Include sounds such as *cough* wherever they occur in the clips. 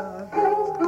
Oh.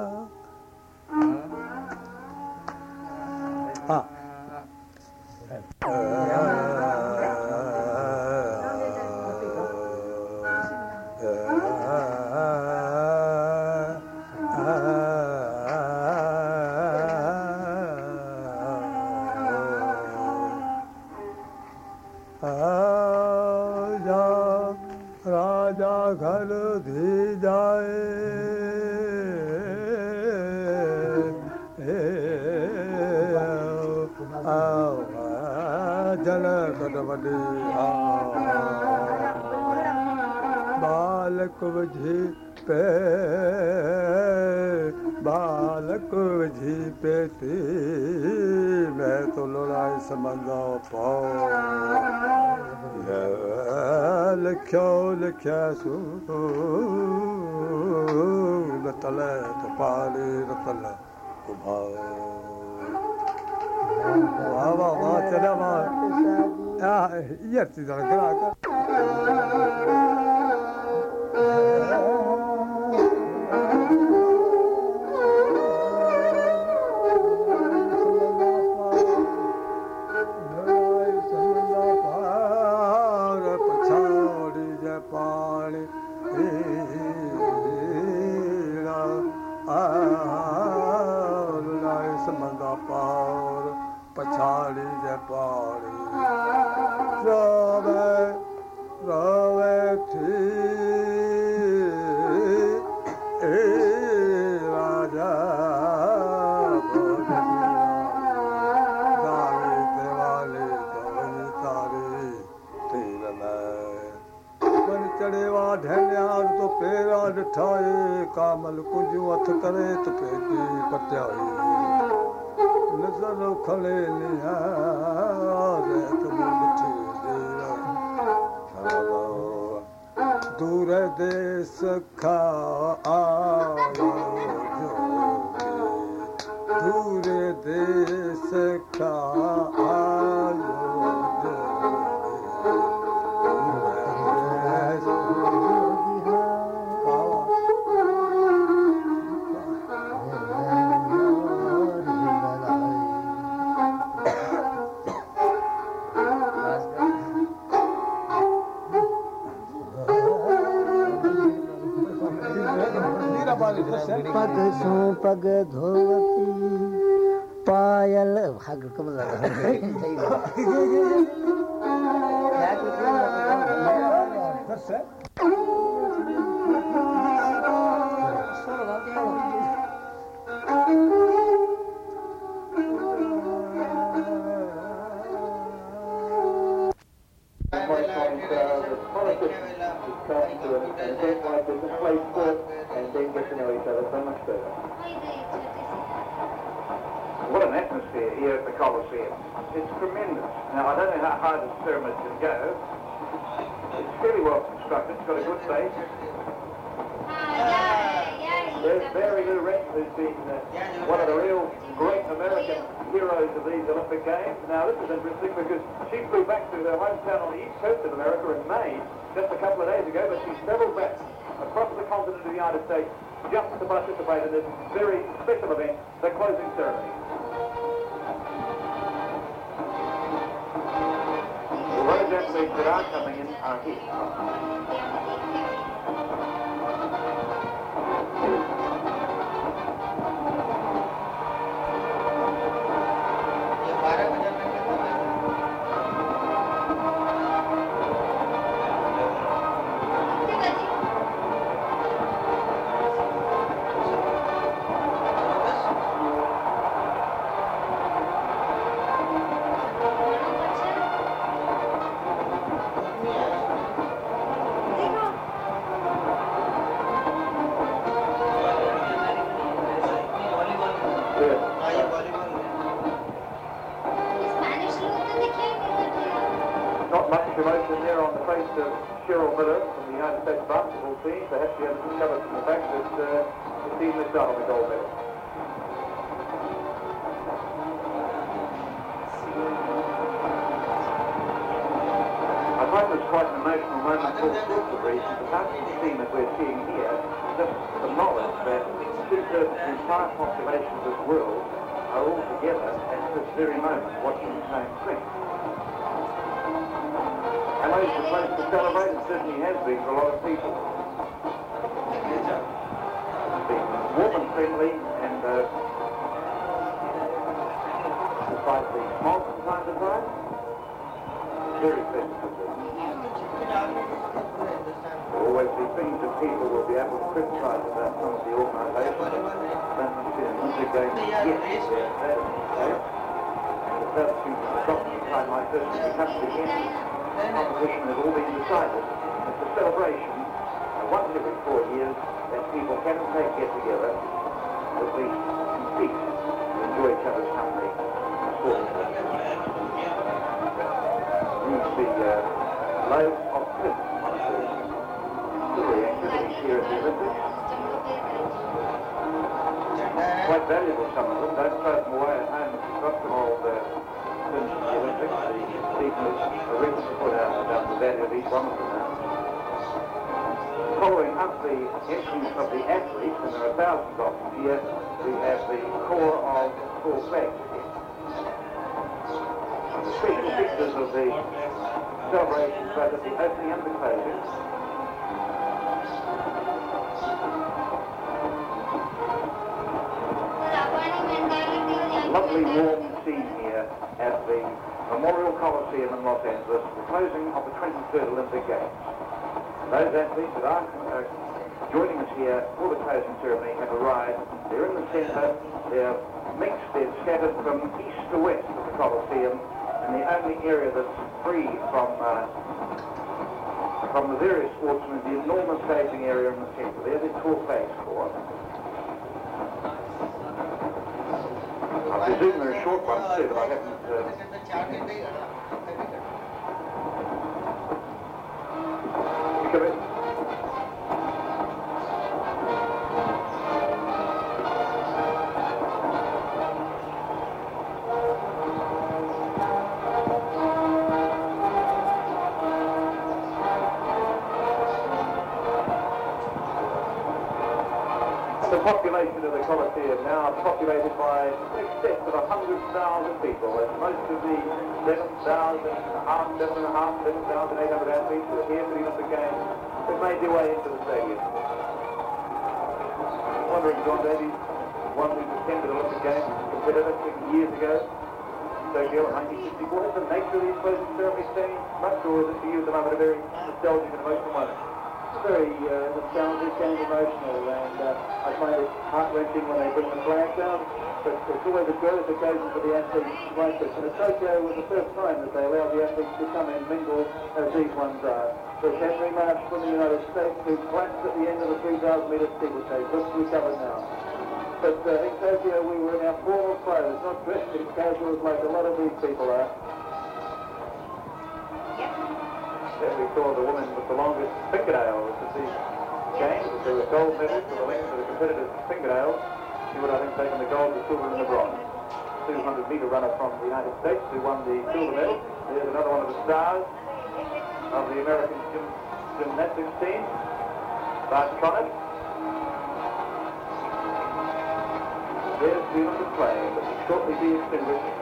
विझी पे बालक विझी पेती मैं तो लड़ाई समझा पाओ लिखियो लिखिया सू। रतल तो पाले रतल कुभाओ वाह वाह वाह, चला, वाह। इहा थी ka पग सो पग धोती पायल भाग कम लगा *laughs* tremendous. Now, I don't know how high this pyramid can go. It's fairly well constructed. It's got a good base. There's Mary Lou Retton, who's been uh, one of the real great American heroes of these Olympic Games. Now, this is interesting because she flew back to her hometown on the east coast of America in May, just a couple of days ago, but she's travelled back across the continent of the United States just to participate in this very special event, the closing ceremony. That are coming in are here. Reasons. The team that we're seeing here, just the knowledge that two-thirds of the entire population of this world are all together at this very moment watching the same thing. And it's the place to celebrate, it certainly has been for a lot of people. It's been warm and friendly and uh, despite the smog from time to time, very pleasant to see. There always be things that people will be able to criticize about some of the organisations. Don't you see an Olympic Games? Yes, yes, the. And the first thing to stop a time like this, when you come to the end, competition has all been decided. It's a celebration, uh, once every four years, that people can and take get together, at least compete, to enjoy each other's company. and sport. You see uh, loads the Quite valuable, some of them. Don't throw them away at home if you've all the Olympics, the people are to put out about the value of each one of them. Following up the entries of the athletes, and there are thousands of them here, we have the core of. And the special features of the celebrations, both at the opening and the closing. Scene here at the Memorial Coliseum in Los Angeles, the closing of the 23rd Olympic Games. Those athletes that are uh, joining us here for the closing ceremony have arrived. They're in the centre. They're mixed. They're scattered from east to west of the Coliseum, and the only area that's free from uh, from the various sportsmen is the enormous staging area in the centre. There, the tour flags for. I presume there are short ones too, but I haven't. Uh, population of the Coliseum now populated by in excess of 100,000 people. And most of the 7,000, half, 7,500, 7,800 athletes who are here for the Olympic Games have made their way into the stadium. Wondering, John Davies, one who attended Olympic Games, competitor 20 years ago, Tokyo in 1964. Has the nature of these closing ceremonies changed much, or is it for you at the moment a very nostalgic and emotional moment? Very uh, nostalgic and emotional, and uh, I find it heart-wrenching when they bring the flag down. But it's always a joyous occasion for the athletes like this. And Tokyo was the first time that they allowed the athletes to come and mingle as these ones are. There's Henry Marsh from the United States who collapsed at the end of the 3,000 metre steeplechase. Looks recovered now. But uh, in Tokyo we were in our formal clothes, not dressed in casuals like a lot of these people are. There we saw the woman with the longest fingernails at these games. They were gold medals for the length of the competitors' fingernails. She would, I think, taken the gold, the silver, and the bronze. 200 metre runner from the United States who won the silver medal. There's another one of the stars of the American gym, gymnastics team, Bart Tronick. There's the Olympic flag, but will shortly be extinguished.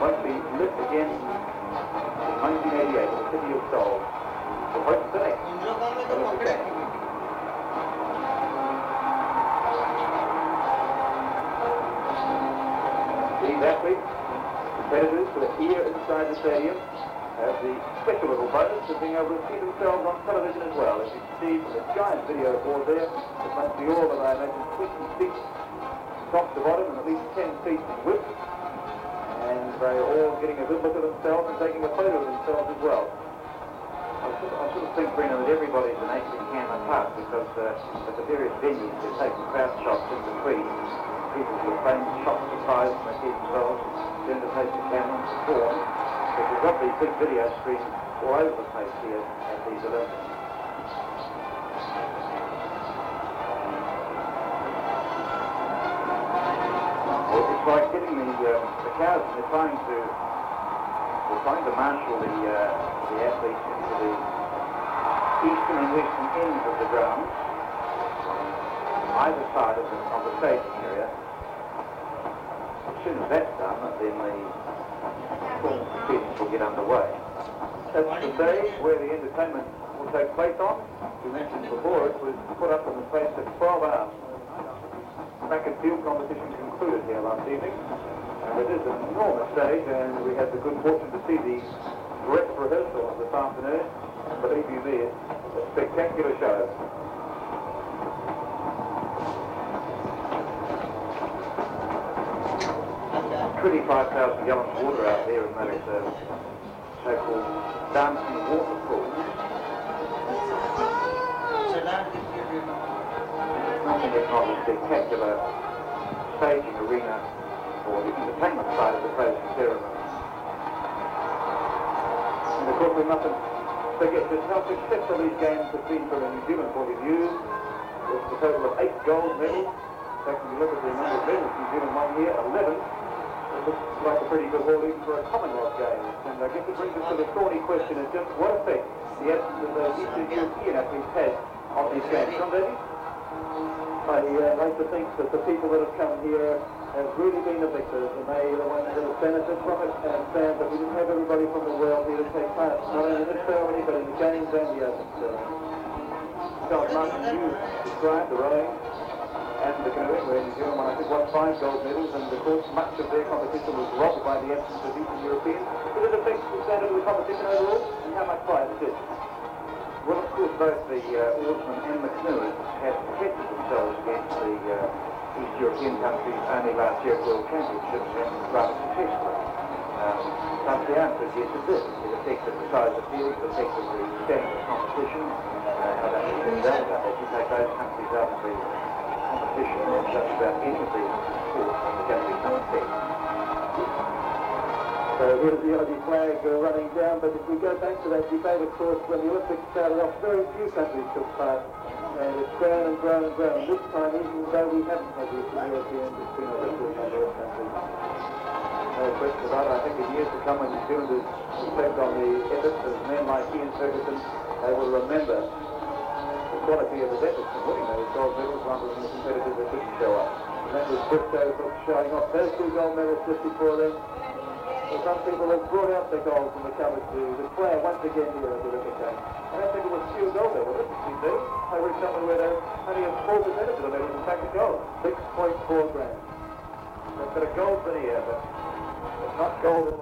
Won't be lit again 1988 the city of Seoul. The next? These athletes, competitors who are here inside the stadium, have the special little bonus of being able to see themselves on television as well. As you see from the giant video board there, it must be all of, I imagine, 20 feet top to bottom and at least 10 feet in width they're all getting a good look at themselves and taking a photo of themselves as well. I sort of, I sort of think, Breno, that everybody's an acing hand apart because uh, at the various venues they're taking crowd shots in between. People with famous shot surprise and they see themselves turn to face the camera and perform. But we've got these big video screens all over the place here at these Olympics. The, they're trying to they're trying to marshal the uh, the athletes into the eastern and western ends of the grounds either side of the, of the staging area. As soon as that's done, then the full proceedings will get underway. That's the stage where the entertainment will take place on. We mentioned before it was put up in the space of 12 hours track and field competition concluded here last evening. And it is an enormous stage, and we had the good fortune to see the direct rehearsal this afternoon. Believe you me, it's A spectacular show. Twenty-five thousand gallons of water out there in those uh, so-called dancing waterfalls. If not a spectacular staging arena for the entertainment side of the closing ceremony. And of course we mustn't forget just how successful these games have been from a New Zealand point of view. With a total of eight gold medals. In fact, when you look at the number of medals New Zealand won here, 11. It looks like a pretty good haul even for a Commonwealth Games. And I guess it brings us to the thorny question of just what effect the absence of those Eastern European athletes has on these games. I uh, like to think that the people that have come here have really been the victors and they are the ones that from it and sad that we didn't have everybody from the world here to take part, not only in this ceremony but in the games and the. Charles Martin, you described the rowing and the canoeing where New Zealand won, I think, won five gold medals and of course much of their competition was robbed by the absence of Eastern Europeans. Did it affect the standard of the competition overall and how much prize it did? Well, of course, both the uh, oarsmen and the canoers have tested themselves against the uh, East European countries only last year World Championships and rather successfully. Um, but the answer is yes, it did. It affected the size of fields, it affects the standard of competition, uh, how that was out about that. You take those countries out of the competition or just about any of the sports, there's going to be effect. So here's the Aussie flag uh, running down, but if we go back to that debate, of course, when the Olympics started off, very few countries took part, and it's grown and grown and grown. This time, even though we haven't had the Eastern Europeans, it's been a record number of countries. No question about it. I think in years to come when New Zealanders reflect on the efforts of men like Ian Ferguson, they will remember the quality of his efforts in winning those gold medals rather than the competitors that didn't show up. And that was Bristow showing off those two gold medals just before them. So some people have brought out their gold from the cover to declare once again here at the Olympic Games. I don't think it was pure gold there, was it? You see? I read somewhere where they only have 4% of the medals in fact are gold. 6.4 grams. They've got a gold veneer, but it's not gold.